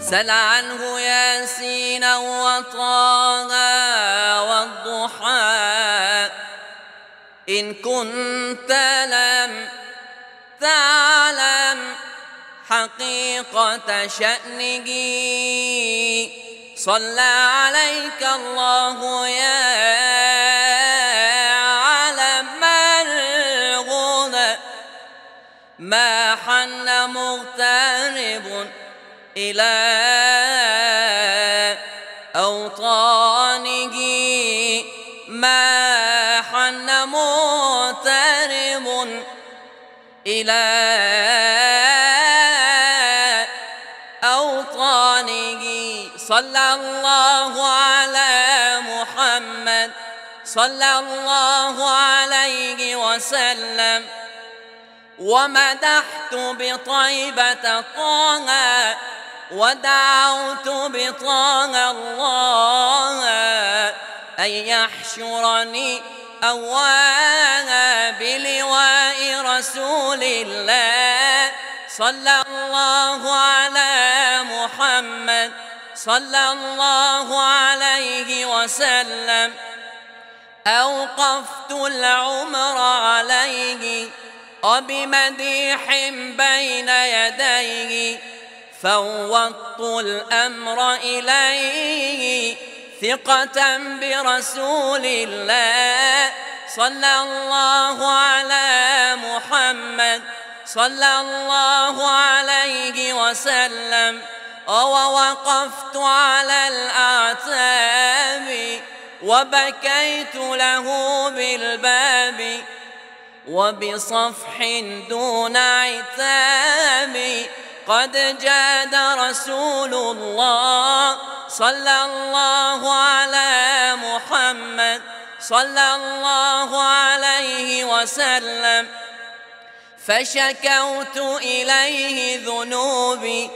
سل عنه ياسين وطه والضحى. إن كنت لم تعلم حقيقة شأنه صلى عليك الله يا علم الغنى ما حن مغترب إلى أوطانه ما حن مغترب إلى أوطانه. صلى الله على محمد صلى الله عليه وسلم. ومدحت بطيبة طه ودعوت بطه الله أن يحشرني أواها بلواء رسول الله. صلى الله على محمد. صلى الله عليه وسلم. أوقفت العمر عليه. وبمديح بين يديه. فوضت الأمر إليه ثقة برسول الله صلى الله على محمد صلى الله عليه وسلم. ووقفت على الأعتاب وبكيت له بالباب وبصفح دون عتاب قد جاد رسول الله صلى الله على محمد صلى الله عليه وسلم. فشكوت إليه ذنوبي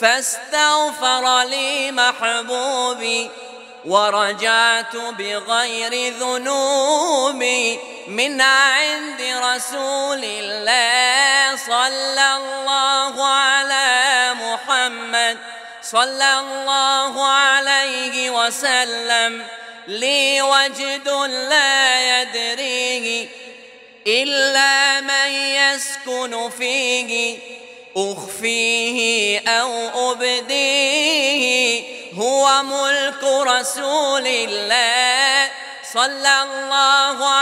فاستغفر لي محبوبي ورجعت بغير ذنوبي. من عند رسول الله صلى الله على محمد صلى الله عليه وسلم. لي وجد لا يدريه إلا من يسكن فيه أخفيه أو أبديه. هو ملك رسول الله صلى الله على